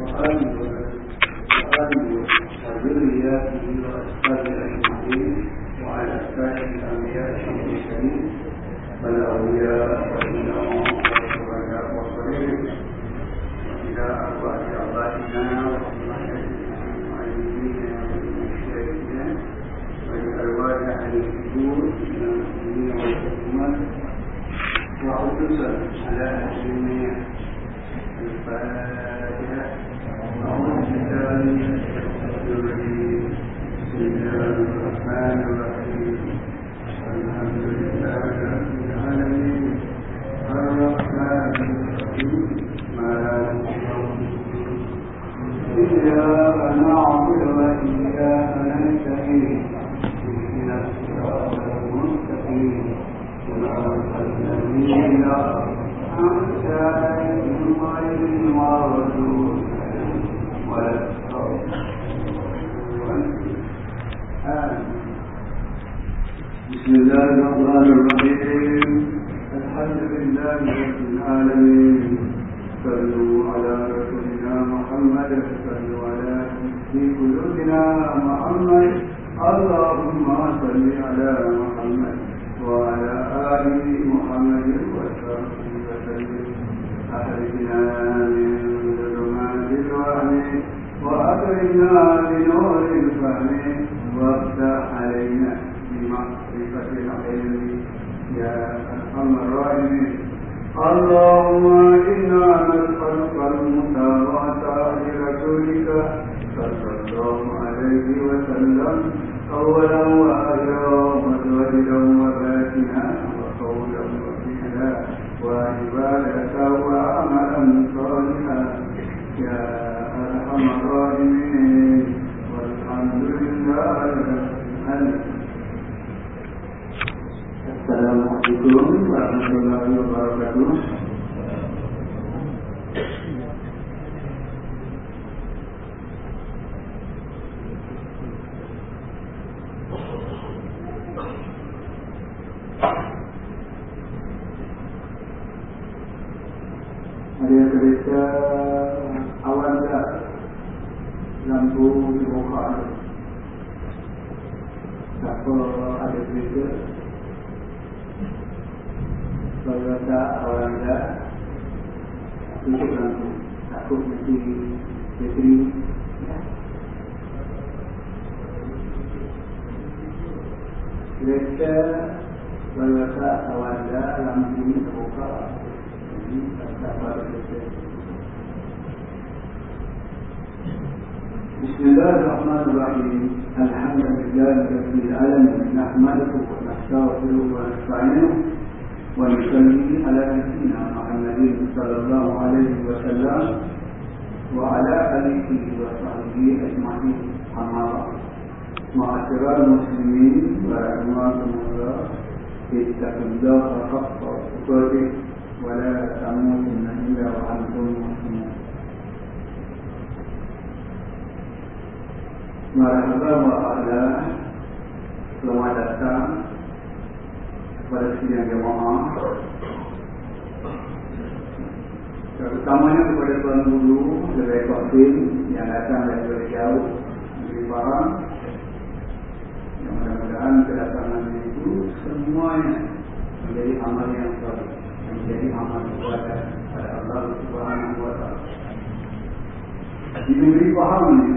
وآله وآله وذرياته وأصحابه أجمعين وعلى سائر الأنبياء والمرسلين والأولياء والإمام والشهداء والصالحين وإلى أرواح آبائنا ومعلمينا ومشايخنا ولأرواح أهل القبور من المسلمين والمسلمات وخصوصا على أهل الفاتحة الرحمن الرحيم وأخرجنا بنور الفهم وافتح علينا بمعرفة العلم يا أرحم الراحمين اللهم ونصلي على نبينا محمد صلى الله عليه وسلم وعلى آله وصحبه أجمعين. أما بعد معاشر المسلمين ورحمكم الله اتقوا الله حق تقاته ولا تموتن إلا وأنتم مسلمون. wa ala Selamat datang Kepada sidang jemaah. Terutamanya kepada tuan guru Dari Kodim Yang datang dari jauh Dari Barang Yang mudah-mudahan kedatangan itu Semuanya Menjadi amal yang baik menjadi amal kepada pada Allah Subhanahu wa taala. Di negeri Pahang ini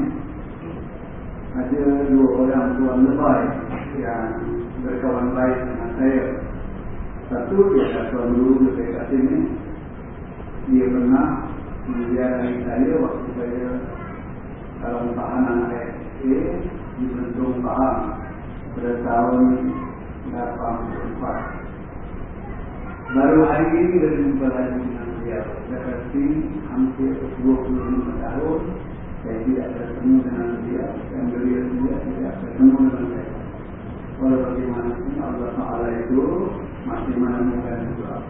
ada dua orang tuan lebay yang berkawan baik dengan saya. Satu ialah tuan guru dekat sini. Dia pernah menziarahi saya waktu saya dalam tahanan ASA di Bentong Pahang pada tahun 84. Baru hari ini kita jumpa lagi dengan beliau. Seperti hampir 25 tahun saya tidak bertemu dengan beliau dan beliau juga tidak bertemu dengan saya. Walau bagaimanapun Allah Taala itu masih menemukan juga.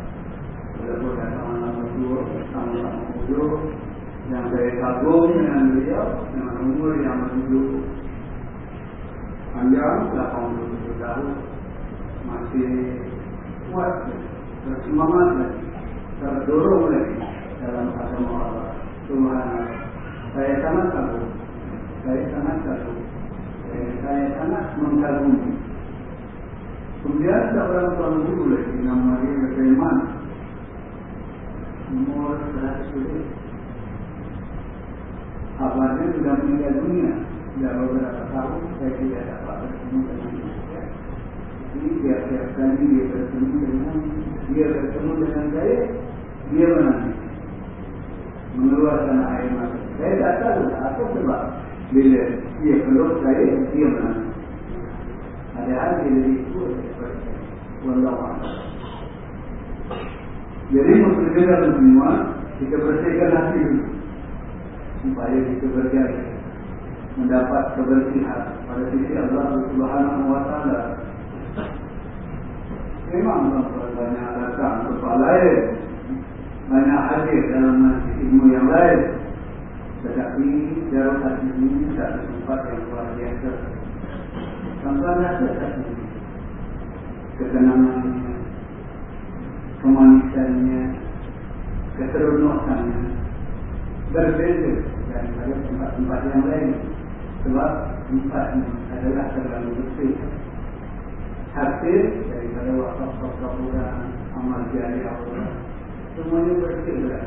Yang saya kagum dengan beliau dengan umur yang begitu panjang 87 tahun masih kuat bersemangat lagi terdorong lagi dalam agama Allah Tuhan Saya sangat kagum. Saya sangat kagum. Saya, saya sangat mengagumi. Kemudian seorang tuan guru lagi nama dia 100 tahun. Abahnya sudah meninggal dunia. Sudah beberapa tahun saya tidak dapat bertemu dengan dia. Jadi tiap-tiap kali dia bertemu dengan dia bertemu dengan saya, dia menangis mengeluarkan air mata. Saya tak tahu apa sebab bila dia peluk saya, dia menangis. Padahal dia lebih tua daripada saya. Wallahu Jadi dalam semua, kita bersihkan hati. Supaya kita berjaya mendapat kebersihan pada sisi Allah Subhanahu Wa Taala. Memang banyak datang kepala lain banyak hadir dalam ilmu yang lain tetapi darul hati ini tak tempat yang luar biasa tuan-tuan rasa tak ketenangannya kemanisannya keseronokannya berbeza daripada tempat-tempat yang lain. Sebab tempat ini adalah terlalu bersih hasil daripada wakaf-wakaf orang amal jari Allah semuanya bersihlah.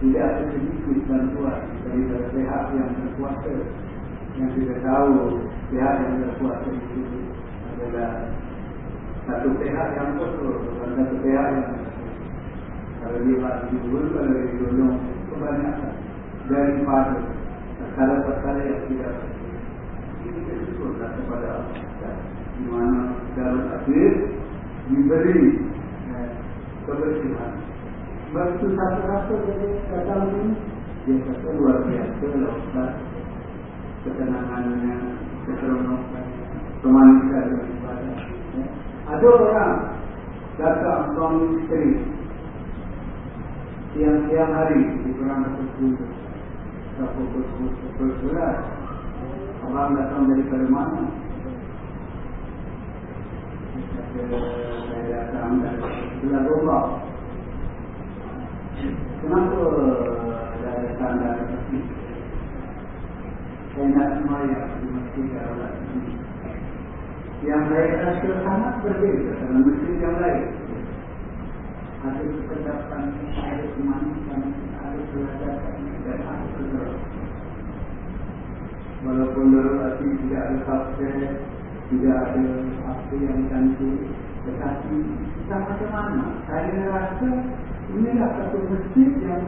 Tidak ada sedikit bantuan dari pihak yang berkuasa. Yang kita tahu pihak yang berkuasa itu adalah satu pihak yang kotor bukan satu pihak yang kalau dia bagi dulu kalau dia dulu kebanyakan. Daripada perkara-perkara yang tidak ini kesyukurlah kepada Allah. Di mana dalam akhir diberi eh, kebersihan. Sebab itu satu-satu jadi datang ini Dia kata luar biasa lah. Ustaz Ketenangannya Keseronokannya Kemanisan dan sebagainya. Ya. Ada orang Datang suami isteri Siang-siang hari Di kurang pukul Pukul pukul sebelas. Orang datang dari mana? Saya datang dari sebelah rumah. Kenapa dari tanda seperti Saya nak semuanya di masjid Allah ini Yang saya rasa sangat berbeza dengan masjid yang lain Ada kekedapan, ada kemanisan, ada keladakan dan ada kegerak Walaupun dalam hati tidak ada kafe, tidak ada apa yang cantik Tetapi kita macam mana? Saya rasa Inilah satu masjid yang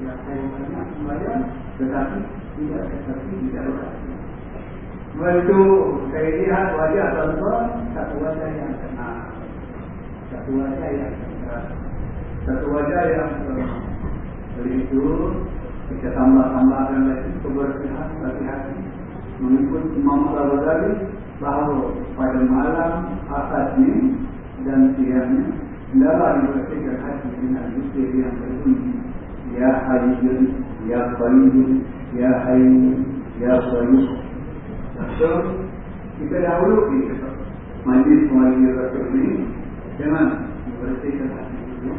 yang saya banyak sembahyang tetapi tidak di dalam Sebab itu saya lihat wajah tuan-tuan satu wajah yang tenang. Satu wajah yang tenang satu wajah yang tenang Jadi itu kita tambah-tambahkan lagi kebersihan bagi hati mengikut Imam Al-Ghazali bahawa pada malam ini dan siangnya hendaklah dibersihkan hati dengan zikir yang berbunyi Ya Hayyun, Ya Qayyum, Ya Hayyun, Ya Qayyum. So, kita dahulu kita majlis majlis rasul ini dengan membersihkan hati itu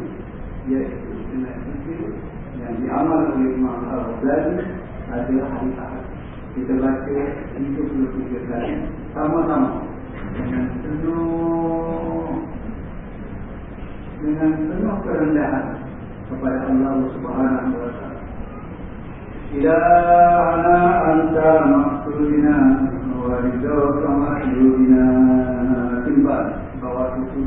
yaitu dengan zikir yang diamal oleh Imam Al-Ghazali adalah hari Ahad. Kita baca 33 kali. Sama-sama. Dengan penuh. Dengan penuh kerendahan kepada Allah Subhanahu wa taala. Ilahana anta maksudina wa ridhoka mahdudina timbal. Bawah itu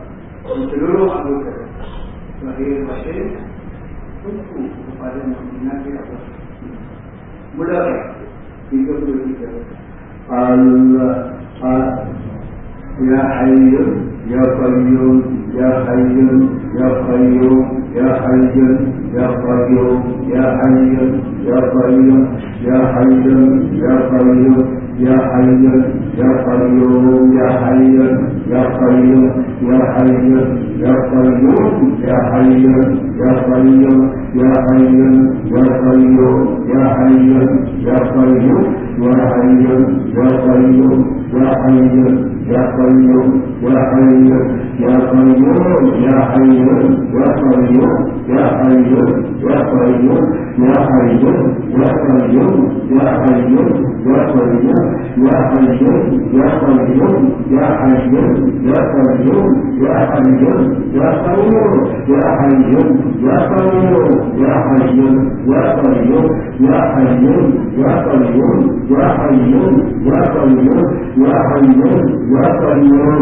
oleh seluruh anggota sebagai masyid untuk kepada menghinati Allah mula kan? tiga puluh tiga. Allah Ya Hayyu Ya Qayyum Ya Hayyu Ya Qayyum Ya Hayyu Ya Qayyum Ya Hayyu Ya Qayyum Ya Hayyu Ya Qayyum Ya Hayyu يا قيوم يا حي يا قيوم يا حي يا قيوم يا حي يا قيوم يا حي يا قيوم يا حي يا قيوم يا حي يا قيوم يا حي يا قيوم يا حي يا قيوم يا حي يا قيوم يا حي يا قيوم يا حي يا قيوم يا حي يا قيوم يا حي يا قيوم يا حي يا قيوم يا حي يا قيوم يا حي يا قيوم يا حي يا قيوم يا حي يا قيوم يا حي يا قيوم يا حي يا قيوم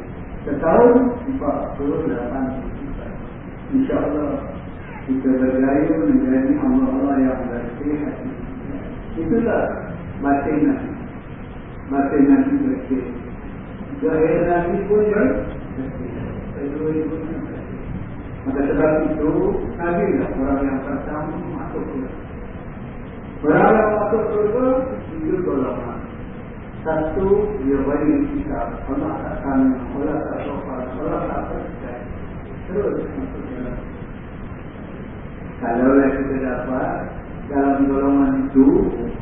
setahun empat puluh delapan InsyaAllah kita berjaya menjadi Allah Allah yang bersih hati itulah batin nasi. Batin nasi bersih. Zahir nasi pun bersih. Maka sebab itu Nabi lah orang yang pertama masuk surga. Orang yang masuk surga itu golongan. Satu dia bagi kita Allah akan Allah tak sopan Allah tak. Terus masuk. Kalau yang kita dapat dalam golongan itu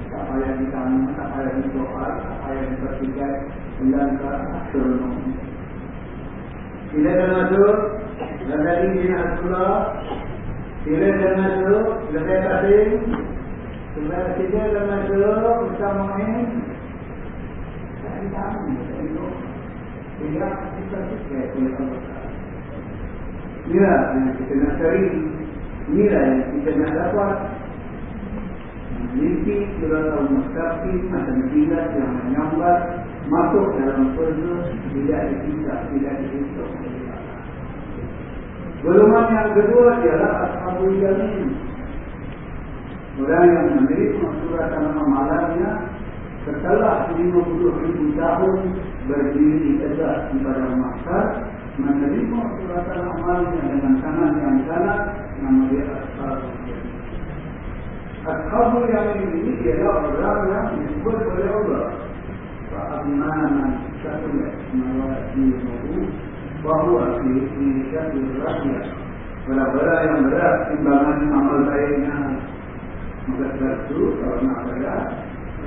tak payah ditanya, tak payah disoal, tak payah dipertikai, sedangkan astronomi. Bila dah masuk, dan tadi dia nak sekolah, bila dah masuk, lebih kasih, sebelah kita dah masuk, bersama ini, Inilah yang kita nak cari, inilah yang kita nak dapat. Memiliki surah al-mustaqim macam tidak yang menyambat masuk dalam surga tidak dihisap, tidak dihisap. Golongan yang kedua ialah Ashabul Yamin. Orang yang menerima surat amalannya setelah 50 ribu tahun berdiri tegak di padang mahsyar menerima surat amalnya dengan tangan yang kanan nama dia. Ashabul Yamin ini ialah orang yang disebut oleh Allah. Fa'adnanan satu mawadi bahwa di satu rakyat benda-benda yang berat timbangan amal baiknya. Maka satu kalau nak berat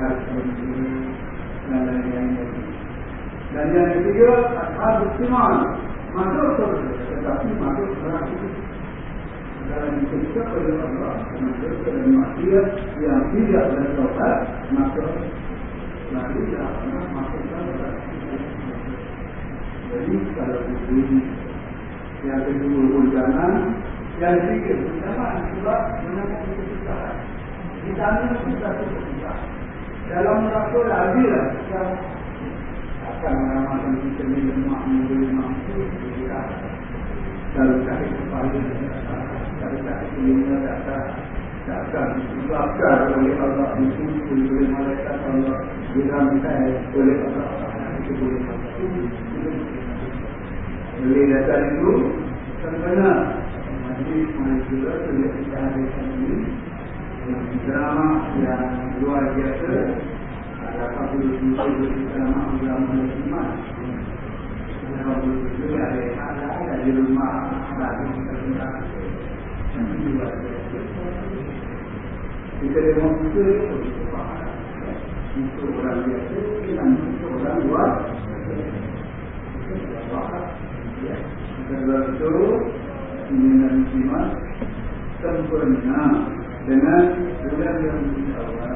dan dan yang ketiga ashab istimewa masuk surga tetapi masuk neraka dalam disiksa oleh Allah masuk ke dalam maksiat yang tidak bertobat masuk lalu tidak pernah masuk surga. Jadi kalau begini yang kedua undangan yang ketiga undangan sebab menemukan kesusahan. Di sana kita kesusahan dalam rasa lah yang akan mengamalkan kita ni lemak ni boleh mampu kita lalu ada, kepala lalu sakit kelima dasar takkan disebabkan oleh Allah disusul oleh malaikat Allah dirantai oleh Allah kita boleh mampu oleh dasar itu sebenarnya majlis majlis juga kita habiskan ini Drama yang luar biasa Ada 40 drama ulama Muslimat Drama itu ada ada ada di rumah Ada kita Kita Kita untuk orang biasa dan untuk orang luar itu Ini dan muslimah Sempurna Dengan bulan yang awal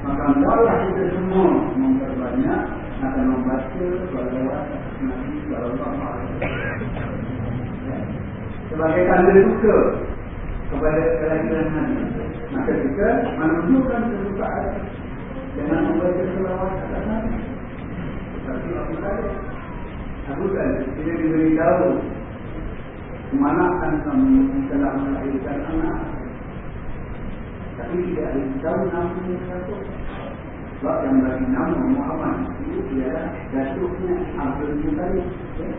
Maka Allah kita semua Memperbanyak Akan membaca Salawat Nabi Sallallahu Alaihi Sebagai tanda suka Kepada kelahiran Maka kita menunjukkan kesukaan Dengan membaca salawat atas Nabi. Tapi Abu Talib Abu Talib Dia diberitahu Kemana akan kamu telah melahirkan anak Tapi tidak diberitahu namanya satu Sebab yang bagi nama Muhammad itu ialah Datuknya Abdul Muttalib ya.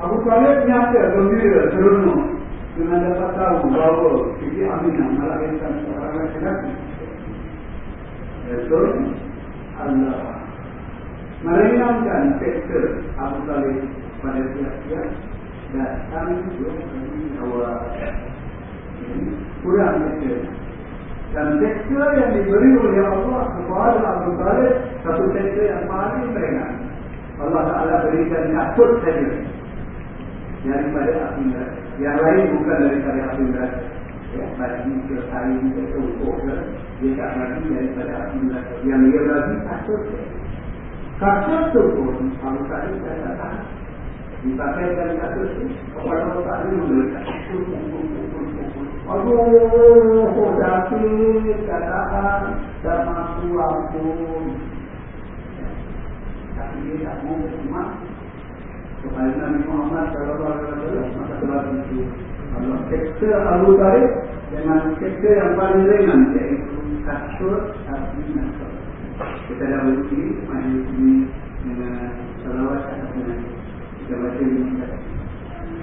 Abu Talib nyata gembira seronok dengan dapat tahu bahawa Siti Aminah melahirkan seorang lelaki. Betul? Allah. Meringankan sektor Abu Talib pada pihak-pihak Datang juga awal. Ini kurang sektor Dan sektor yang diberi oleh Allah kepada Abu Talib Satu sektor yang paling ringan. Allah Ta'ala berikan nyatut saja. Daripada api neraka Yang lain bukan daripada api neraka ya, bagi ke kain ke tungkuk ke dia tak bagi daripada api neraka yang dia bagi kasut ke kasut tu pun kalau tadi saya kata dipakaikan kasut tu kepala otak dia memberikan aduh sakit katakan tak mampu ampun tapi dia tak mau cuma kepada Nabi Muhammad alaihi wasallam maka sebab itu Allah sektor Abu Talib dengan sektor yang paling ringan iaitu kasut api nasab. Kita dah berhenti majlis ini dengan salawat atas Nabi. Kita baca ini.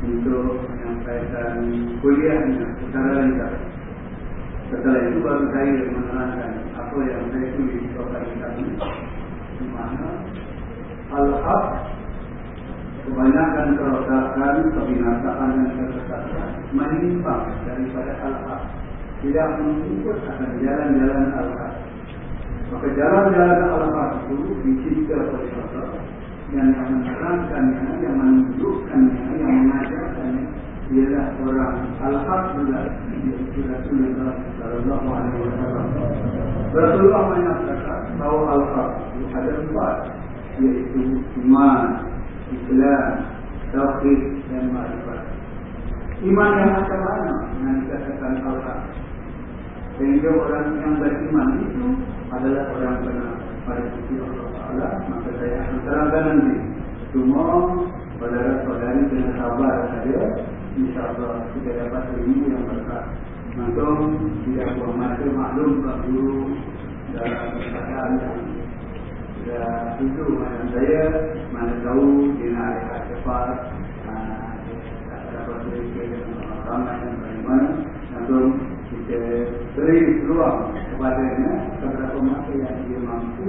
untuk menyampaikan kuliahnya secara lengkap. Setelah itu baru saya menerangkan apa yang saya tulis kepada kami di mana Al-Haq kebanyakan kerosakan, kebinasaan dan kesesatan menyimpang daripada Al-Haq. Tidak mengikut akan jalan-jalan Al-Haq. Maka jalan-jalan Al-Haq itu dicipta oleh Allah yang menerangkannya, yang menunjukkannya, yang mengajarkannya ialah orang Al-Haq juga yaitu Rasulullah Sallallahu Alaihi Wasallam Rasulullah menyatakan bahawa Al-Haq ada empat yaitu iman, Islam, Tauhid dan Ma'rifat. Iman yang macam mana yang dikatakan Allah? Sehingga orang yang beriman itu adalah orang benar pada sisi Allah. Maka saya akan terangkan nanti. Cuma saudara-saudari kena sabar saja. InsyaAllah kita dapat ilmu yang berkat. Mantum tidak masa maklum Pak Guru dalam keadaan yang sudah itu macam saya mana tahu dia nak cepat tak dapat berikir ramai dan bagaimana langsung kita beri peluang kepadanya beberapa masa yang dia mampu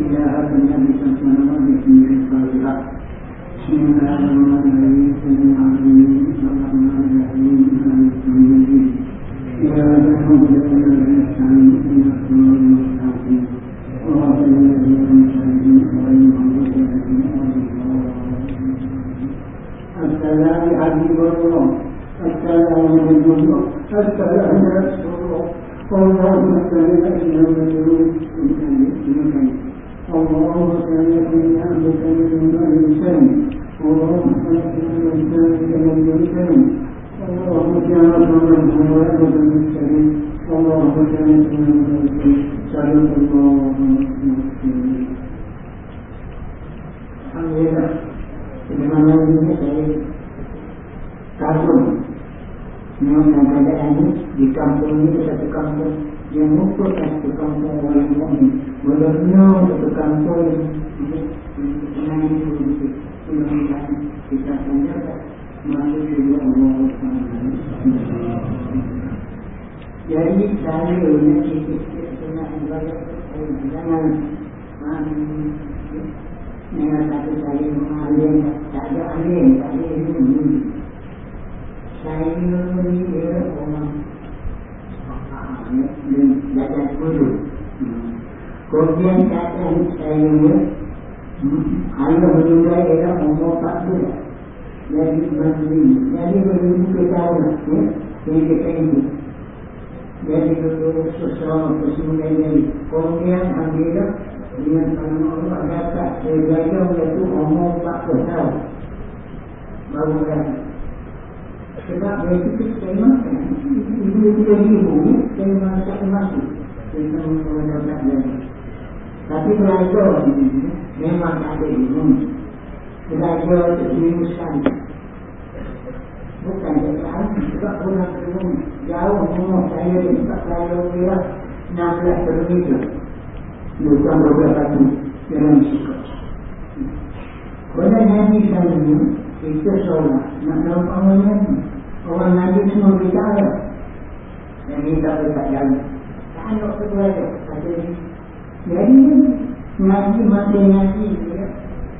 إلى هذا النبي صلى الله عليه وسلم الصالحات بسم الله الرحمن الرحيم سمع الرحيم الرحمن الرحيم مالك يوم الدين يا رحمة الله نستعين إن الصراط المستقيم صراط الذين أنعمت عليهم غير المغضوب عليهم السلام حبيب الله السلام من الله السلام رسول الله اللهم صل على محمد اللهم صل على عبدك من الانسان اللهم صل على Jadi saya Nanti kita Jangan Dengan satu saya mengalir Tak ada alir Tak ada ilmu Saya ni dia orang Belajar guru Kemudian keadaan saya Ayah meninggal ialah umur 14 Jadi menteri Jadi beribu kita orang ya? Jadi kita ini Dulu susah Kesemuanya jadi Kemudian Alhamdulillah dengan nama Allah dapat saya belajar iaitu umur 40 tahun baru berani sebab dari situ saya makan ibu dia ibu saya masak masuk saya sama orang dapat belajar tapi belajar ini memang tak ada ilmu. Belajar itu seminggu sekali bukan jalan sebab orang ilmu jauh umur saya tempat belajar dia 16 kilometer bukan beberapa tu dalam sikap. Kalau Nabi SAW itu solat, nak nampak orang Orang Nabi semua bicara. Dan minta dekat jalan. Tak ada kedua ada. Kata ni. Jadi Nabi masih Nabi dia.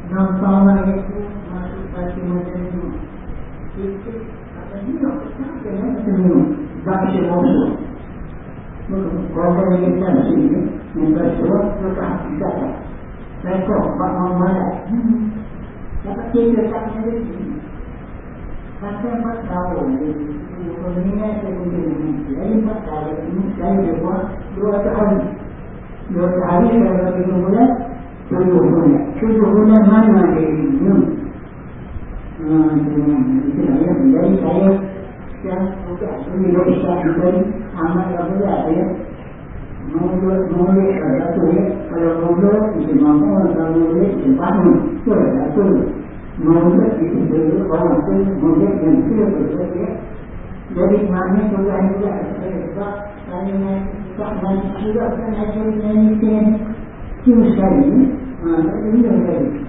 Nampak orang itu masuk kaki macam itu. Dua tahun. Dua tahun saya bagi dua bulan, tujuh bulan. Tujuh bulan mana dia ini? Hmm, itu saya. Jadi saya yang sudah ini bisa dari amal yang berat ya. Mulut mulut satu ya. Kalau mulut itu mampu kalau mulut itu bangun. Tu satu. Mulut itu dulu orang tu mulut yang dia betul ya. Jadi mana Tuhan juga sebab saya nak tak nak juga kan ada yang ini Cuma sekali, ah, tak ada yang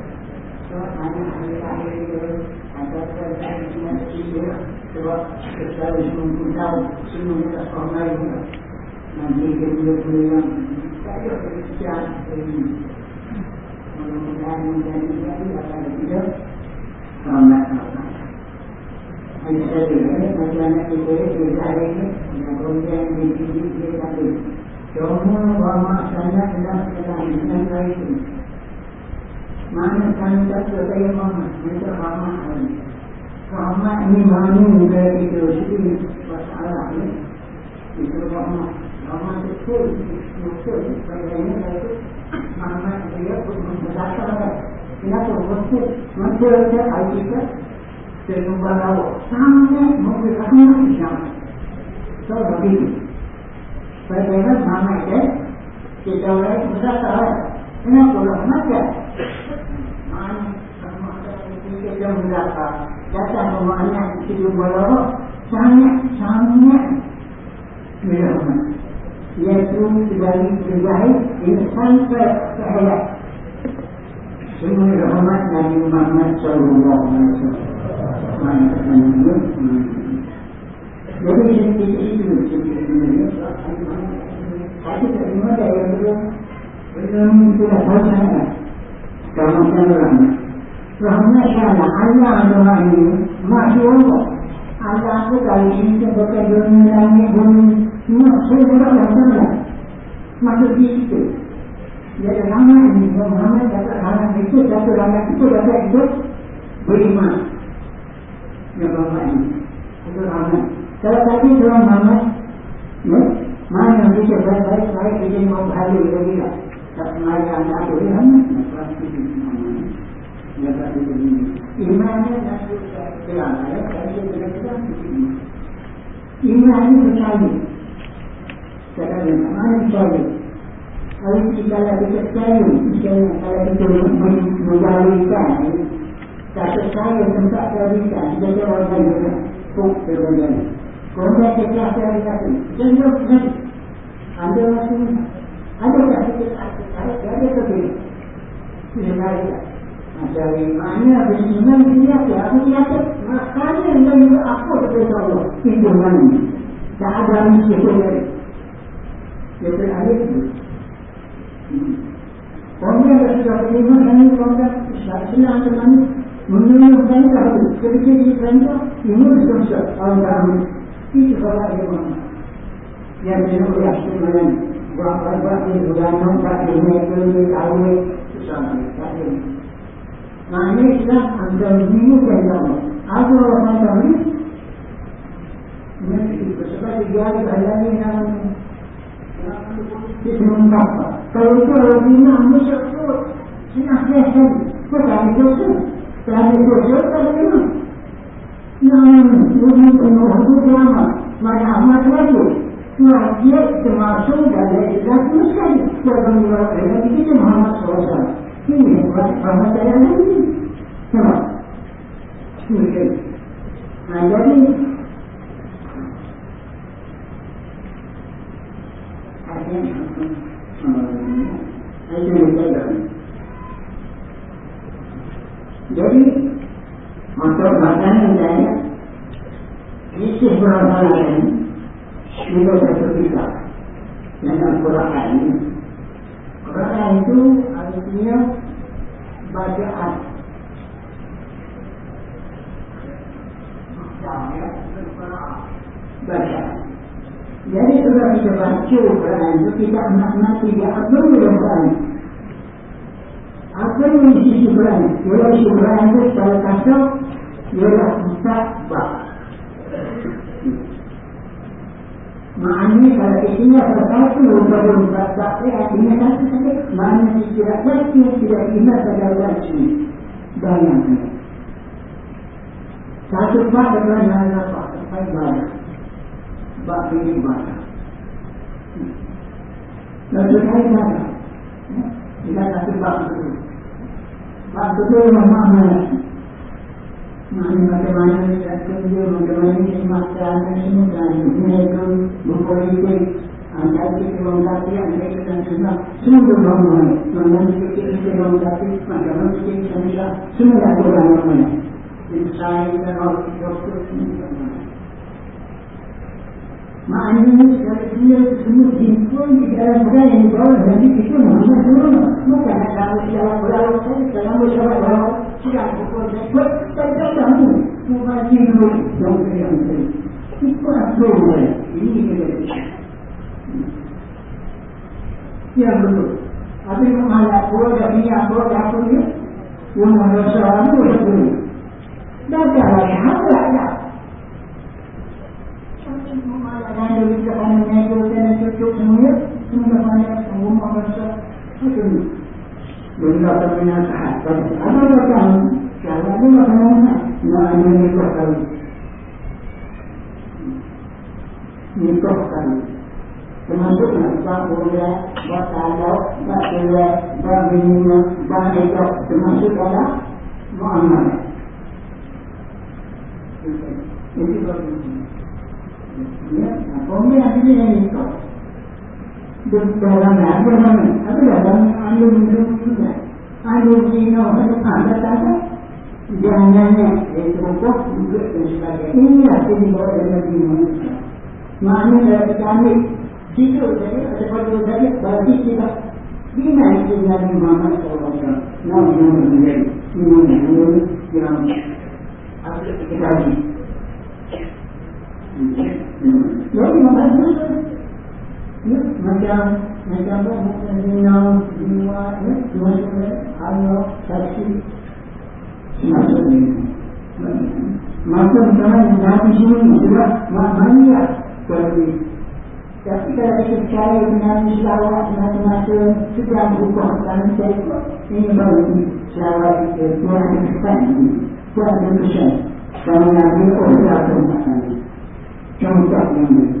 kita sekolah nanti kita boleh yang dalam lain. Mana sana tak saya mama, mereka mama ini. rahmat ini mana negara kita Itu masalah ni Itu rahmat Rahmat itu Betul Sebenarnya itu Rahmat dia Berdasarkan Kenapa? Betul Masyarakat kita Terlupa lawa Sangat Memberi rahmat Islam So begitu Bagaimana rahmat itu Kita orang Berdasarkan Kenapa rahmat dia Mana Rahmat Kita mendapatkan datang bermakna kita berlalu sangat sangat berlaku iaitu dari berjahit ini sampai ke hayat. Semua rahmat Nabi Muhammad Sallallahu Alaihi Wasallam. Jadi seperti itu seperti itu saya terima dari beliau belum sudah tahu sangat kamu sangat rahmat Allah Allah adalah ini masih Allah Allah itu kali ini sebagai dunia langit bumi semua semua yang sama masuk di situ jadi rahmat ini Muhammad dapat rahmat itu satu rahmat itu dapat hidup beriman yang rahmat ini itu rahmat kalau tadi Tuhan Muhammad ya, mana yang bisa baik-baik baik kita mau berhari lagi lah tak mereka anak itu rahmat pasti dapat begini. Imannya dan selama ya, saya sudah bilang begini. Iman ini percaya. Kata dia, mana percaya? Kalau kita lagi percaya, misalnya kalau kita menjauhkan, tak percaya tempat terbisa, kita jawab lagi, kok terbisa. Kemudian kita terbisa, jangan jawab lagi. Anda masih ada tak kita ada ada tak? Tidak ada dari mana beriman dia aku kata makanya yang juga apa kepada Allah? Itu mana? Tak ada misi sendiri. Jadi ada itu. Orang yang sudah beriman ini orang senang teman menurut saya tahu ketika di sana ini sudah orang kami itu kalau ada mana yang jenuh ya sebenarnya berapa ini. Sudah nampak ini ini tahu itu sama tak Maknanya Islam anda menyukai Allah. Apa orang ada Disembah Kalau itu orang bina Musyuk tu Senang biasa Bukan itu tu Kalau itu tu Tak ada bina Yang Ini penuh Itu lama Maka amat lagi Nah, dia termasuk dari Islam itu sekali. Dia bermula kita Muhammad SAW. Ini rahmat saya nanti. Sama. Ini. Nah, jadi jadi masuk makanan saya isi berapa itu satu kita dengan Quran Quran itu artinya bacaan. Bacaan jadi kalau kita baca Quran itu tidak makna tidak apa yang Quran? Apa yang kalau isi Quran? Itu secara kasar ialah empat Maknanya kalau isinya sesuatu baru berkata artinya satu saja. Maknanya tidak pasti tidak ingat pada wajib. Bayangkan. Satu bab dengan hal apa? Sampai banyak. Bab ini banyak. Lalu saya kata, kita satu bab itu. Bab itu yang mana? माने मटवाने सत्य मटवाने के मात्रा नहीं होता है मैं तो भूगोली के अंदर के गंगा के अंदर के संस्था सुन तो भंग है मंगल के केस के गंगा के मटवाने के संस्था सुन जा को गाना है इंसान और डॉक्टर मानवीय शक्तियों सुनो जिनको निकला मुझे इनको जल्दी किसी मामला सुनो ना मैं कहना चाहूँ कि जरा बुरा होता है जरा मुझे बुरा होता है semua. Semua ada orang-orang. Saya dan orang doktor semua. Maknanya dari dia semua himpun di dalam budaya yang dibawa dan itu Muhammad semua. Bukan kalau siapa berlalu saja, kalau siapa berlalu, siapa pukul saya, tak kamu. Bukan dulu yang kalian beri. Itu asal ini kita. Ya betul. Tapi mengalak pula dan ni apa dah pun dia. Yang merasa apa dah pun. dah jalan syahadat dah. Dan dia bisa kena menego, kena cucuk semua, semua banyak rumah rasa. Itu ni. Bila kami nasihat, ada macam jalan ni macam mana? Nak ada nikah kali. Nikah kali. Termasuk nak buat boleh, buat talau, buat boleh, buat minum, buat nikah. Termasuk dalam muamalah. Itu bagus. Ya, kemudian ini yang itu. Dalam ada mana? Ada dalam anu minum juga. Anu minum ada ada ada. Jangannya itu kok juga dan sebagainya. Ini yang dibawa dalam minum. Mana dari kami jika jadi ada pada jadi bagi kita di mana itu Nabi Muhammad SAW. Nabi Muhammad minum minum yang ada kita jadi macam ya, macam macam apa mungkin dina dua ya dua sore ayo saksi semacam ini macam mana nabi sini juga mana jadi tapi kalau kita percaya dengan selawat macam-macam setiap buku dan saya ini baru selawat itu kesan Tuhan yang kesan kalau nabi orang yang kesan contoh ini. Ya. Ini.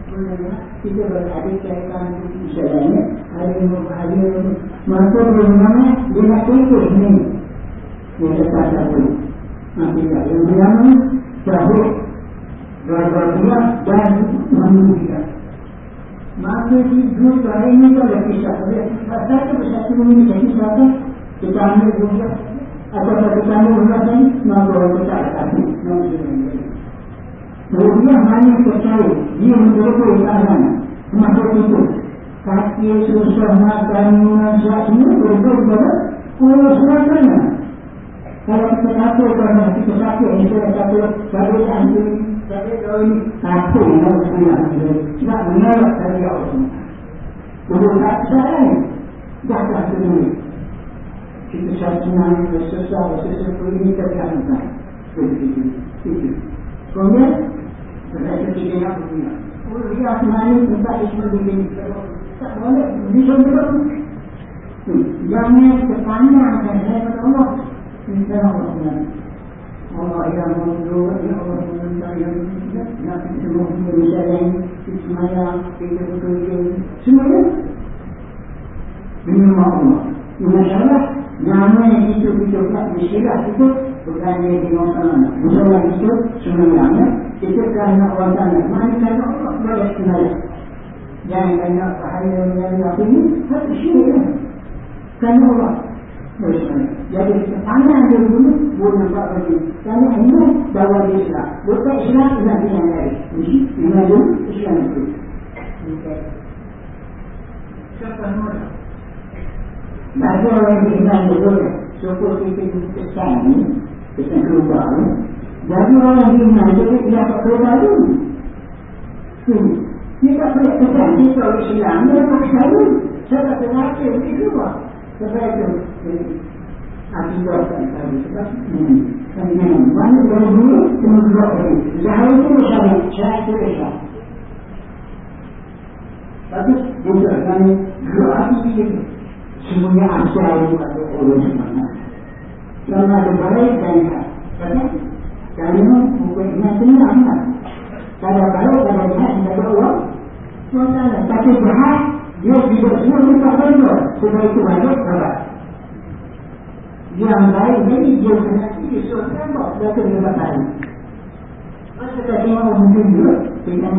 itu lah kita pandai mana dan apa tujuan kita mana masuk setiap ini. Yang apa? Kemudian anak dari kasih yang berbuat dan berkata akidah fikir. Akidah fikir itu mana satu nama Allah macam sebab kita sebelum ada Kita kalau kita kita kita Kemudian hanya percaya dia menjadi agama. Maka itu kaki susah makan semua berubah kepada Allah SWT. Kalau kita kata kerana kita sakit, kita kata saya anjing, saya kau ini apa yang harus kita Sebab menolak dari Allah SWT. Untuk tak saya, datang sendiri. Kita senang, sesat, sesuatu ini terjadi. Itu. Kemudian, Sebab kita yang punya. Dia sebenarnya. Tak boleh. Jangan dan Allah. Allah. Allah yang ya Allah tidak. Nanti semua yang kita. Semuanya. Ini Allah. Masya Allah. Nama yang itu kita buat di sirah itu bukan dia di masalah. Masalah itu sebenarnya itu kerana orang sana. Mana kerana Allah boleh kenal. Jangan kerana bahaya yang apa ini, satu syirik. Kerana Allah. Jadi tangan dia dulu boleh nampak lagi. Kerana ini bawa dia Islam. Bukan Islam, Islam yang lain. Jadi, Islam dulu, Islam itu. Siapa nama bagi orang yang iman betul, syukur kita kesan ni, kesan keluar ni. Bagi orang yang iman dia dapat keluar tu. Dia tak boleh kesan, kita orang Islam, dia dapat kesan tu. Saya kata nanti, dia keluar. Sebab itu, akibat kan tadi. Sebab, hmm. Kami memang, mana dari dulu, cuma keluar tadi. Zahir itu bersama, saya itu bersama. Tapi, dia kami keluar hati dia semuanya asal pada Allah SWT. Karena ada baik jahat. Karena kerana bukan ingat senang kan. Kalau baik kalau jahat kita Allah SWT. Tapi jahat dia tidak semua kita benar. Sebab itu banyak kabar. Yang baik jadi dia kena dia suruh nampak dia kena dapat Masa kita tengok mungkin juga dengan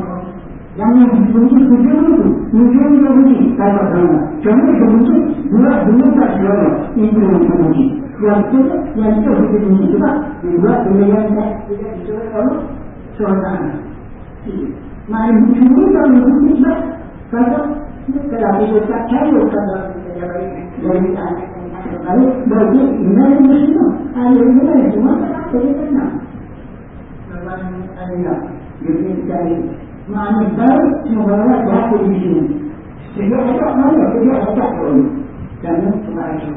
Jangan mungkin tujuan itu, tujuan itu mungkin kalau kerana. Cuma itu mungkin dua dua tak selama itu yang mungkin. yang itu yang itu kita punya sebab dibuat bila yang tak tidak disuruh Allah suasana Mari mencuri dan mencuri sebab kalau kalau kita tak cari kalau kita baik dari anak Lalu bagi iman yang bersama Ada iman yang semua tak ada kenal Memang ada yang Dia cari Orang jatuh di sini Sehingga ada mana Sehingga ada pun. Kerana kemarin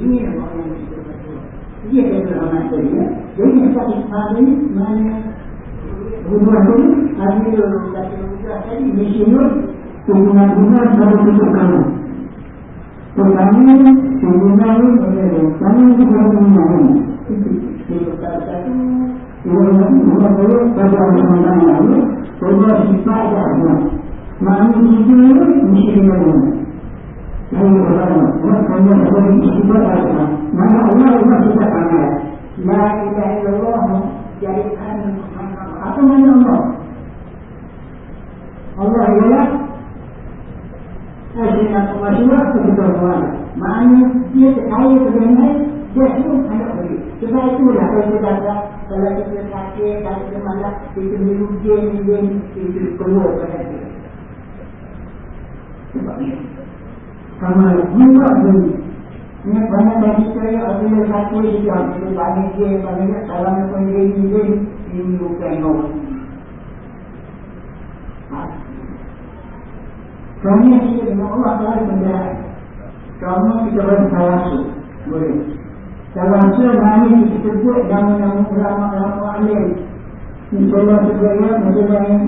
Ini yang orang yang kita Dia kata amat tadi ya Jadi yang sakit pada ini Mana Hubungan ini Ada Kata tadi Misi ini Hubungan-hubungan Sama tutup kamu. Pertama, sebenarnya kami juga mengenai itu. Salah satu kita boleh pada zaman lalu pada sifat ada maknanya itu mesti dengan Saya berkata, kami ada sifat ada mana Allah itu kita panggil La ilaha illallah jadikan apa mana Allah Allah ialah Asyik masyarakat kebetulan Maknanya dia kaya sebenarnya Dia pun anak beri Sebab itulah kalau kita dapat Kalau kita sakit, kalau kita malah Kita merugian, dia Kita keluar pada dia Sebab ni. Sama Juga beri Ini banyak dari saya Apabila sakit Dia kita bagi dia Bagi salam Kalau dia ini Ini bukan orang ini dengan Allah Taala menjaga. Kamu kita bertawassul, boleh. Tawassul mana disebut nama-nama ulama-ulama alim. Misalnya sebenarnya misalnya yang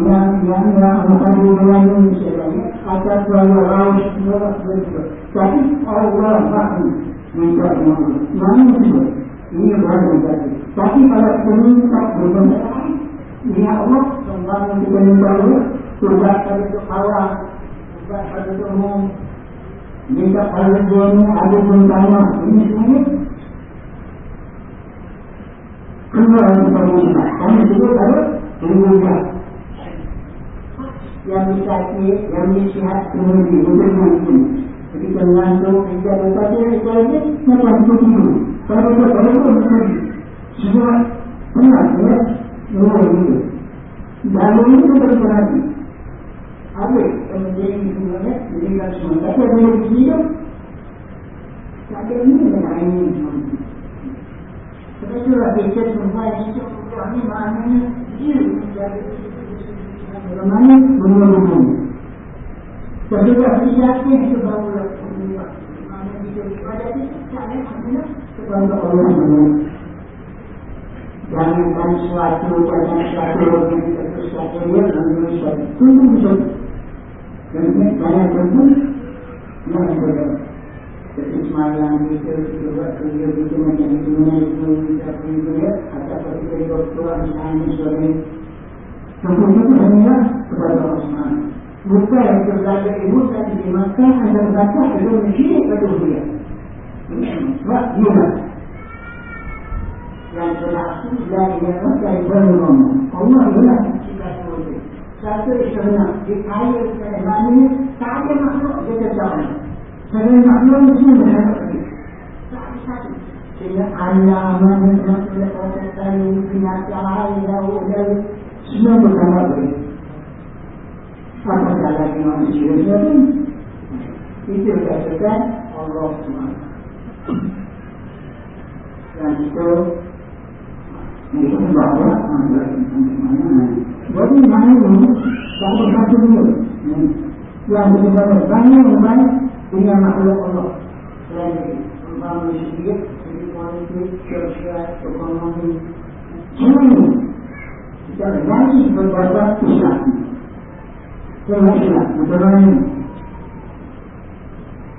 yang yang yang bukan dengan misalnya atau kalau harus menolak betul. Tapi Allah mahu minta mahu. Mana itu? Ini baru jadi. Tapi kalau peminta berbeda, ini Allah sembah kita minta Tugas pada itu awal Tugas pada itu umum මේක අල්ලන ගමන් අල්ලන තමයි ඉන්නේ කන්නාරම්පරෝණා අනිත් දොරටු තුන් දෙනා යම් සත්‍යයේ යම් නිසහ තුන් දෙනෙකුට කියන්නේ ඉතින් සම්මාන දුක් විද්‍යාවට කියන්නේ මම හිතුවා කරුණා කරුණා කරුණා කරුණා කරුණා කරුණා කරුණා කරුණා කරුණා කරුණා කරුණා කරුණා කරුණා කරුණා කරුණා itu Ya itu Habis kemudian semuanya Berikan semua Tapi ada yang hidup Tak ada ini dengan ini Sebab itulah kita semua Itu ini maknanya Dia menjadi Bagaimana Menurut Sesudah siapnya Itu barulah Maknanya kita ibadat itu Tak ada Kepada Allah Jangankan suatu Jangan suatu Sesuatu yang menurut suatu. Tunggu dan saya pun yang berbeda. Jadi semalam kita buat kerja kita macam itu itu kita pergi kerja atau kita di doktor misalnya sebagai Tentu itu hanya kepada Osman. Bukan kita belajar ilmu tapi di masa anda berkata itu mesti pada dia. Sebab dia yang telah sudah dia dari belum Allah ialah kita semua satu istilah dikaya kepada mana tak ada makhluk dia terjauh sebab makhluk berhadap satu. Sehingga Allah maksudnya proses kayu binatang laut laut semua berhadap dia apa salah di manusia itu itu dikatakan Allah SWT dan itu itu jadi mana ini satu satu dulu yang benar-benar banyak banyak dengan makhluk Allah selain itu umpama manusia jadi politik sosial ekonomi semua kita lagi Islam dengan Islam bagaimana ini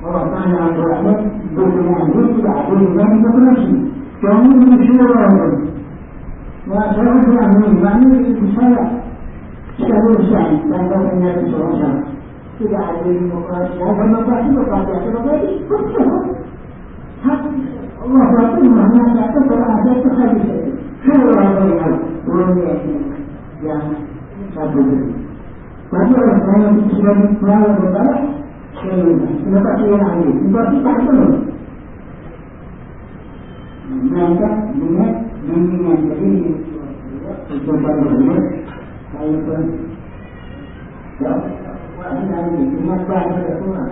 Allah Taala Al-Quran berkenaan dia tidak ada dengan demokrasi kamu manusia orang وأشرف الأمين معنى الصلاة شهر الشعب كان له النبي صلى الله عليه وسلم إذا عليه المقاصد هذا المقاصد وقاصد المقاصد كلهم الله أكبر مهما تعتبر أعداد خبيثة شو هذا ولم يأتي يعني سبب Tapi orang saya yang sudah mengenal berbalik, saya lepas dia lagi, lepas dia tak tahu. Melainkan dengan bimbingan Jadi Itu pada dia Saya pun Tak Kuat lagi Ingat kuat pada Tuhan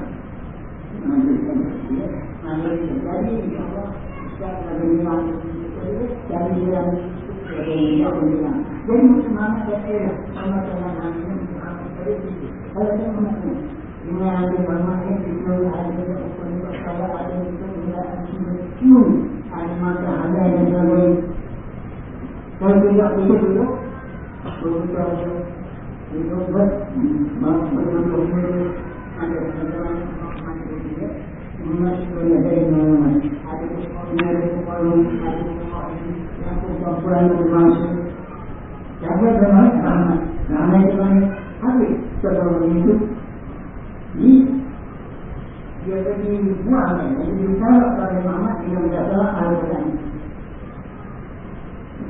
Nanti Nanti Jadi InsyaAllah Saya pada lima Jadi dia Jadi semangat saya Sama dengan Kalau saya mengaku Ini ada bermakna Itu ada Untuk saya ada Untuk Ada mata ada yang sebagainya Kalau tidak itu dulu Betul-betul Itu buat Betul-betul Ada sesuatu Masih ada yang Ada sesuatu Ada sesuatu Ada sesuatu Yang perempuan bermaksud Jaga dengan rahmat Ramai dengan Habis Sebelum itu Ini Dia pergi buang Jadi ditaruh pada Muhammad Dia berkata Al-Quran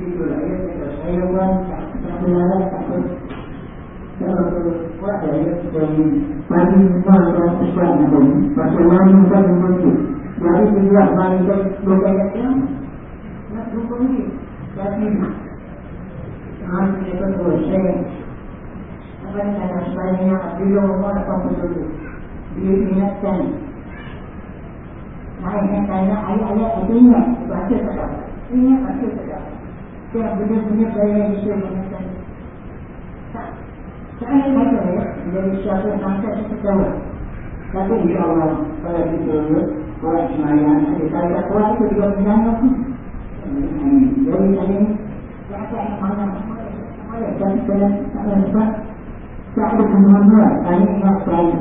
Itulah ya Saya buat Tak kenal Tak kalau dari pagi semua orang sesuai dengan pasal lain bukan begitu. Jadi tidak lain bukan yang nak lupa ni. Tapi nanti kita terus apa yang saya sebenarnya bila orang akan betul dia ingatkan Saya yang tanya ayat-ayat itu ingat baca tak ingat baca tak dia benar-benar saya bisa mengingatkan saya kata ya, dari siapa sampai kita tahu. Tapi insyaAllah, kalau kita buat semayang, ada saya kuat itu juga menjangkau. Jadi saya ini, siapa yang mana, dan saya tak ada sebab, tak ada kemampuan. Saya ingat saya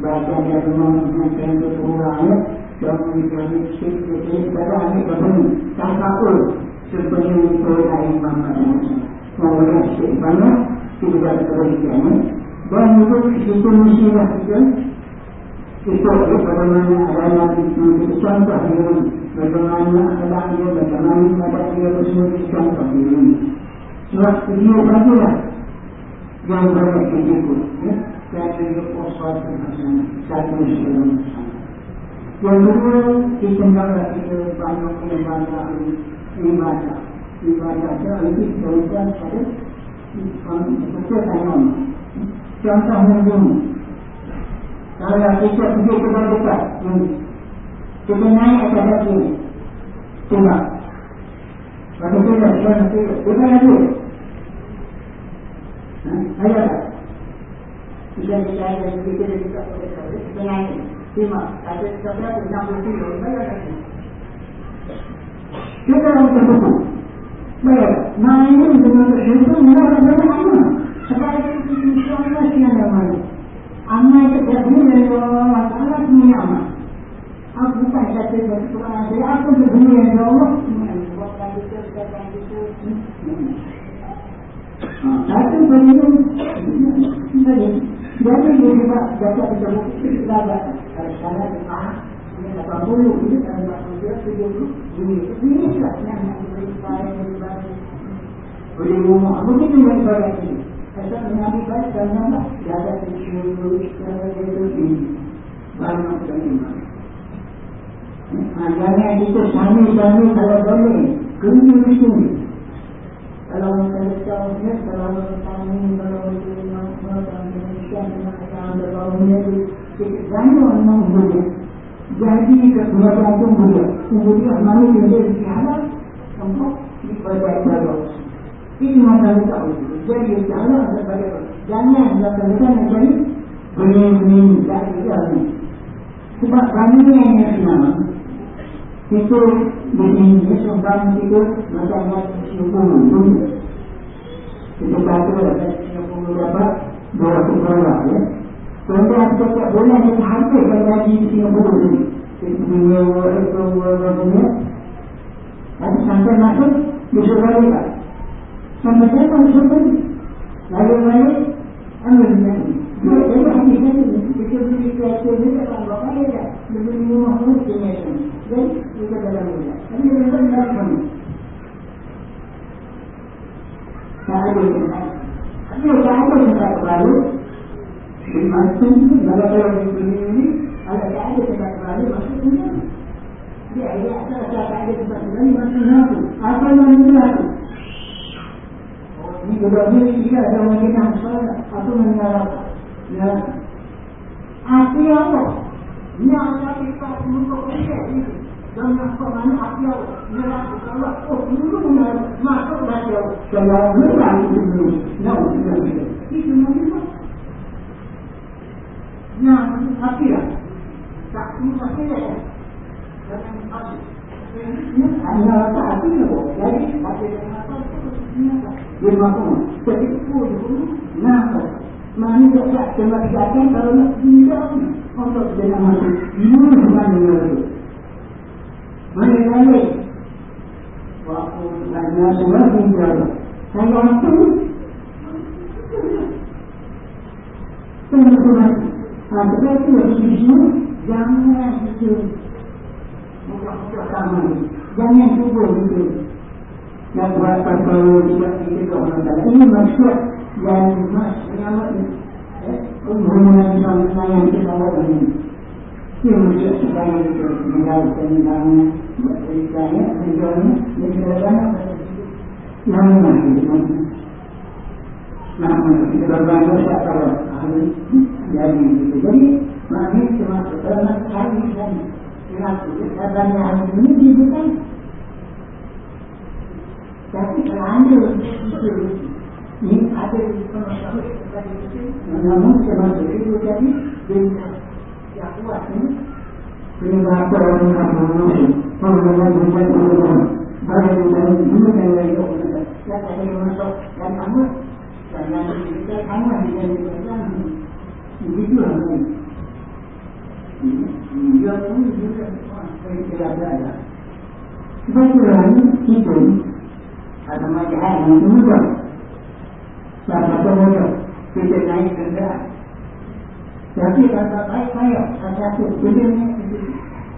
baca dia semua dengan itu semua ayat, dan menjadi sikit sikit pada ayat begini. Tak takut itu ayat Muhammad. Mengulang sikit banyak, tidak kebajikannya dan itu itu musibah kita itu bagaimana adanya itu itu contoh ini bagaimana ada dia bagaimana ada dia semua contoh ini sebab dia sajalah yang banyak diikut ya. Dan dia posat dengan satu sebelum yang kedua kita jangan kita banyak ibadah ibadah ibadah itu kita pada tanya Contoh mungkin Kalau kita pergi ke dekat Kita naik atas kaki Cuba Bagi kita Kita nanti Kita nanti Ayo tak Kita kita kita kita kita kita naik Cuma Ada sesuatu 60 kilo Ayo tak Kita orang terbuka Baik, nah ini dengan itu mulai dari mana? Sebagai insyaallah yang mana? Amma itu terdiri dari Allah Taala punya amal. Aku bukan satu dari Quran saya, aku terdiri dari Allah. Satu dari itu, jadi jadi dia juga dapat disebut kita dapat kalau salah faham ini 80 ini kan 80 ini ini yang yang boleh rumah begitu yang ibadat ini asal Nabi baik dan nampak dia ada syukur secara itu ini banyak dan iman Jangan kita sami-sami kalau boleh Kena mesti Kalau kita tahu ni Kalau kita tahu ni Kalau kita tahu ni Kalau kita tahu Jadi keberadaan itu mulia Kemudian manusia jadi siapa Untuk dipercaya ini masalah tak boleh. Jadi jangan sebagai jangan lakukan menjadi benih-benih tak tidak ni. Sebab kami yang nama itu benih sebab itu macam syukur dulu. Kita kata ada syukur dapat dua kepala ya. Kemudian kita tak boleh kita hampir lagi syukur dulu. Itu punya itu punya. Tapi sampai masuk bisa balik sampai datang seperti lalu-lalu ambil lagi. Jadi hakikatnya kita beri kreatif kita akan bapak ya, lebih rumah pun punya itu. Dan kita dalam muda. Tapi kita dalam mana? Tak ada tempat. Tapi tak ada tempat baru. Masuk kalau kalau di dunia ini, kalau tak ada tempat baru masuk dunia. Dia ayat saya cakap ada tempat lain macam apa? Apa yang berlaku? Ini kalau dia tiga ada orang kena salah, apa yang berlaku? Ya, api apa? Ini ada kita untuk kita ini. Dan yang kemana api apa? Ini aku kalau oh dulu mana masuk baca kalau bukan itu dulu, nah itu itu mana? Nah, api lah. Tak bisa kita. Hanya tak api lah. Jadi ada yang apa? Dia mahu. Jadi pun dulu, nah mana dia tak cuma siapkan kalau nak tidak untuk dia nak masuk dulu mana dia mana lagi waktu hanya semua tinggal saya itu teman-teman itu di sini jangan itu sama. Jangan cuba itu yang buat kalau tidak kita orang ini maksud dan mas menyambut hubungan sama yang kita bawa ini. Ia mesti supaya kita menjauh tentang ceritanya, menjauhnya, menjauhnya nama itu. Nama. Kita berbangga siapa kalau jadi itu. Jadi maknanya cuma karena ahli dan kenapa katanya ahli ini dibukan. Tapi kalau itu ini ada namun termasuk itu tadi yang kuat ini penyebab orang yang manusia bukan orang bagai dari dulu dari orang dan tadi masuk dan kamu dan yang kita kamu kita begitu lah dia pun juga tidak ada sebab itu itu ada majalah yang mudah Sama semuanya kita naik kendaraan. Tapi kata baik saya, kata aku, kita ni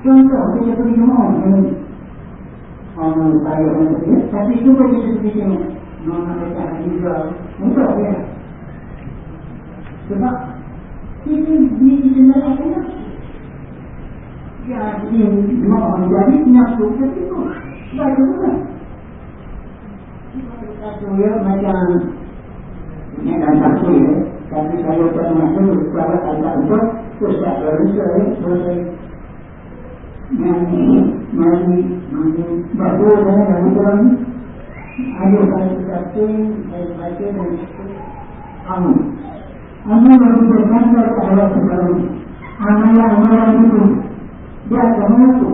contoh kita pergi rumah ini. Oh, saya macam ni. Tapi cuba kita pergi ni. Mama kata juga untuk dia. Sebab kita di kita nak kena. Ya, ini mau jadi nafsu kita itu. Itu kan. Kita ya macam ini dan satu ya. Tapi saya termasuk kepada agak untuk Ustaz baru saya selesai Nanti Nanti Nanti Baru saya dan tuan Ada satu satu Saya baca dan Kamu Kamu baru berkata kepada sekarang Amalan-amalan itu Dia akan mengaku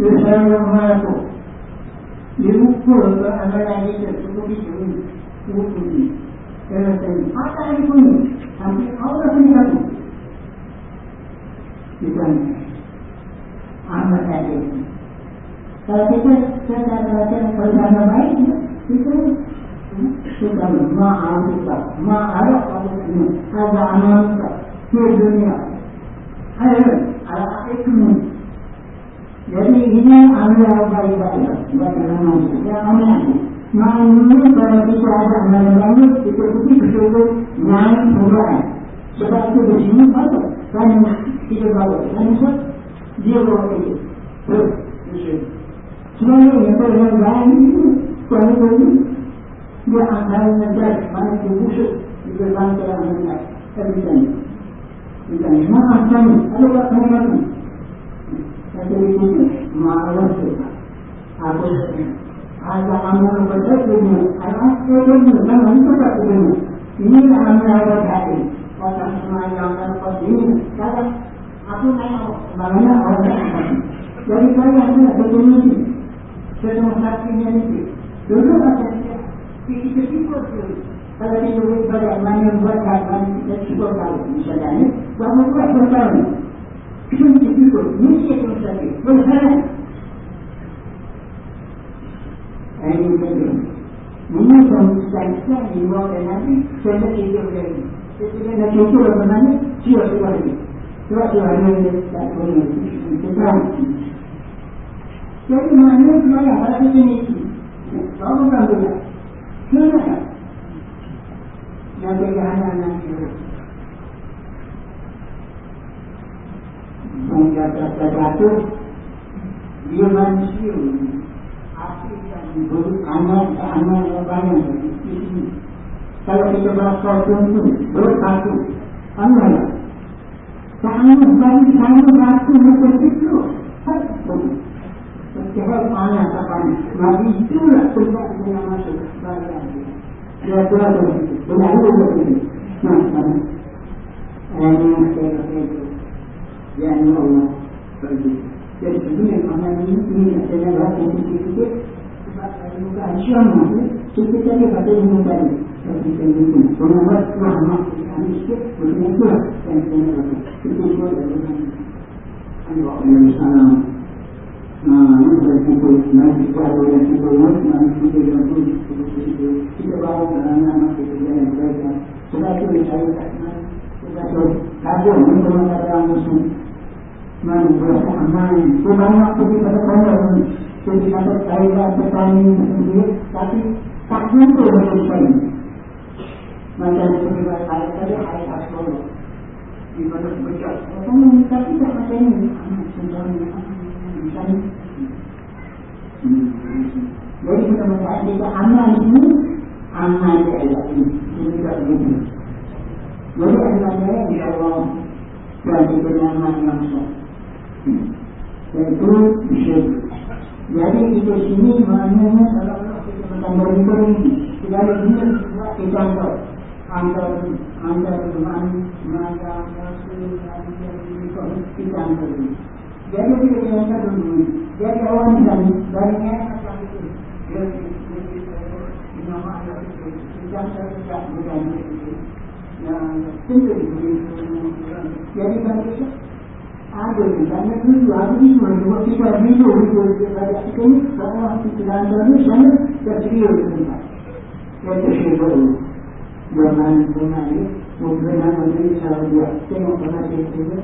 Saya mengaku Diukur ke amalan itu Cukup itu Bukti. Apa yang punya? Sampai Allah punya satu. Bukan. Amat saja. Kalau kita secara baca bersama baik, kita sudah ma'arifah. Ma'arifah Allah Ada amalika. Di dunia. Ada ala-ala Jadi ini amal baik-baik. Bagaimana? Ya amal. Maknanya kalau kita ada amalan banyak, kita mesti bersyukur naik perubahan. Sebab itu di sini apa? Kan kita bawa. Kan itu dia bawa itu. Terus, Sebenarnya yang terlihat lain itu, kalau dia akan menjadi mana itu busuk di dalam dalam menjadi. Tapi kan, bukan semua akan ada tak kena lagi. Tapi itu malas kita. Apa ada amal berbeda anak sebelum memang itu tak benar ini amal berbeda orang semayang dan posisi kalau aku nanya bagaimana orang jadi saya ada begini sedang saksinya ini dulu macam kita kita kalau kita bagaimana buat kawan kita cuba tahu misalnya bahawa buat bertahu kita kita mesti kita mesti berhasil ini penting. Ini konsistensinya di luar dan nanti saya itu lagi. Ketika nak cuci orang mana, siapa siapa lagi. Siapa siapa lagi tak boleh. Kita Jadi mana saya ada di sini. Kamu kan boleh. Kenapa? Yang bagaimana nanti? Menjaga sesuatu dia manusia apa yang beramal amal yang banyak di sini kalau kita baca contoh bersatu amal Jangan bagi kamu satu macam itu. Setiap anak akan Nabi itulah tempat dia masuk bagian dia. Dia berada berlalu begini. Nah, ini saya kata Ya Allah bagi. Jadi sebenarnya mana ini ini saya nak yang sedikit sebab bukan syam itu kita tadi pada ini tadi. Tapi kita ini membuat rahmat kami sikit macam itu lah yang saya nak kata. Itu semua dari Allah Salam. Nah, kita kita yang kita kita yang kita kita yang saya tak tapi tak mampu untuk petani. Macam pergi pada kaidah tadi, hari asal di mana berjauh. Kamu tapi tak macam ini. Sebenarnya, misalnya. Jadi kita mencari itu amal ini, amal itu adalah ini. Ini tidak begitu. Jadi amal saya di Allah dan di dengan langsung. Tentu bisa. Jadi itu sini mengenai tentang beri-beri ini. Tidak ada dunia sebuah antar. Antar, antar teman, mengenai antar, antar, jadi kita jangan dulu jadi awam dan banyak macam itu jadi nama Allah itu kita tidak bukan itu yang tentu jadi kan kita ada di sana itu ada di mana cuma kita video video kita ada sekali bahwa kita dalam ini sana tersedia di tempat yang tersedia dengan dengan ini mungkin ada di sana dia tengok pernah kita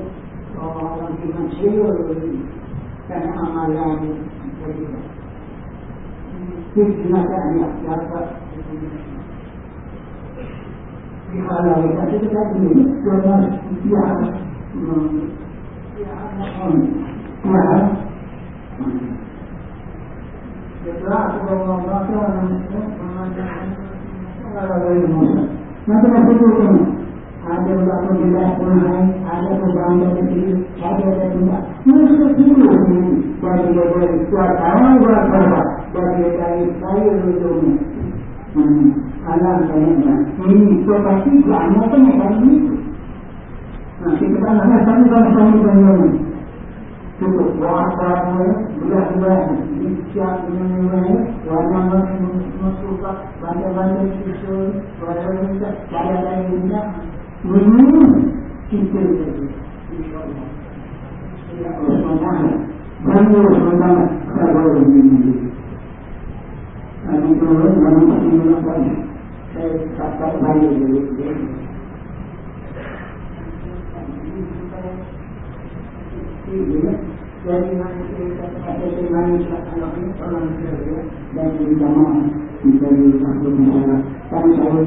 Allah'tan şuradan seviyor Ben ama yani bir günahdan yapacaksa bir hala yapacaksa da bilmiyorum. Görmez bir hala bir hala bir hala ne demek bu ada beberapa jelas penghai, ada beberapa kecil, ada beberapa Mereka kecil ini Bagi dari kuat awal buat korban Bagi dari saya ujungnya Alam saya Ini pasti banyak penyekan itu Nah, kita kan hanya sama-sama dengan cukup warna bulan-bulan siap dengan warna masuk banyak-banyak susun warna cara lainnya menurut kita insyaallah. Ya Allah banyak sebenarnya kalau ini Kami turun, kami masih melakukan Saya tak banyak dulu dari mana kita dari mana kita kalau ini orang kerja dari jamaah dari satu negara dan saya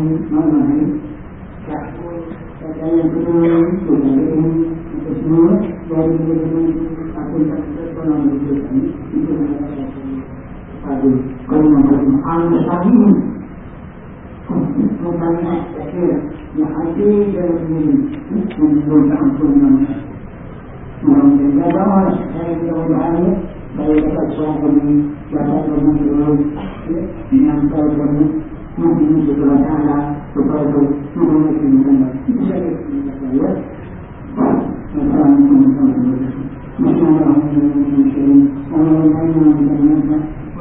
satu kalau memang anda sahih Membanyak sekir Yang hati dan ini Menurut ampun Menjadi bahawa saya mudah-mudahan Saya dapat suami Dapat bermujur Menyampaikan Mungkin setelah ta'ala Supaya itu Mengenai Itu saya Saya Assalamualaikum Bismillahirrahmanirrahim Allahumma ومن يهدي الله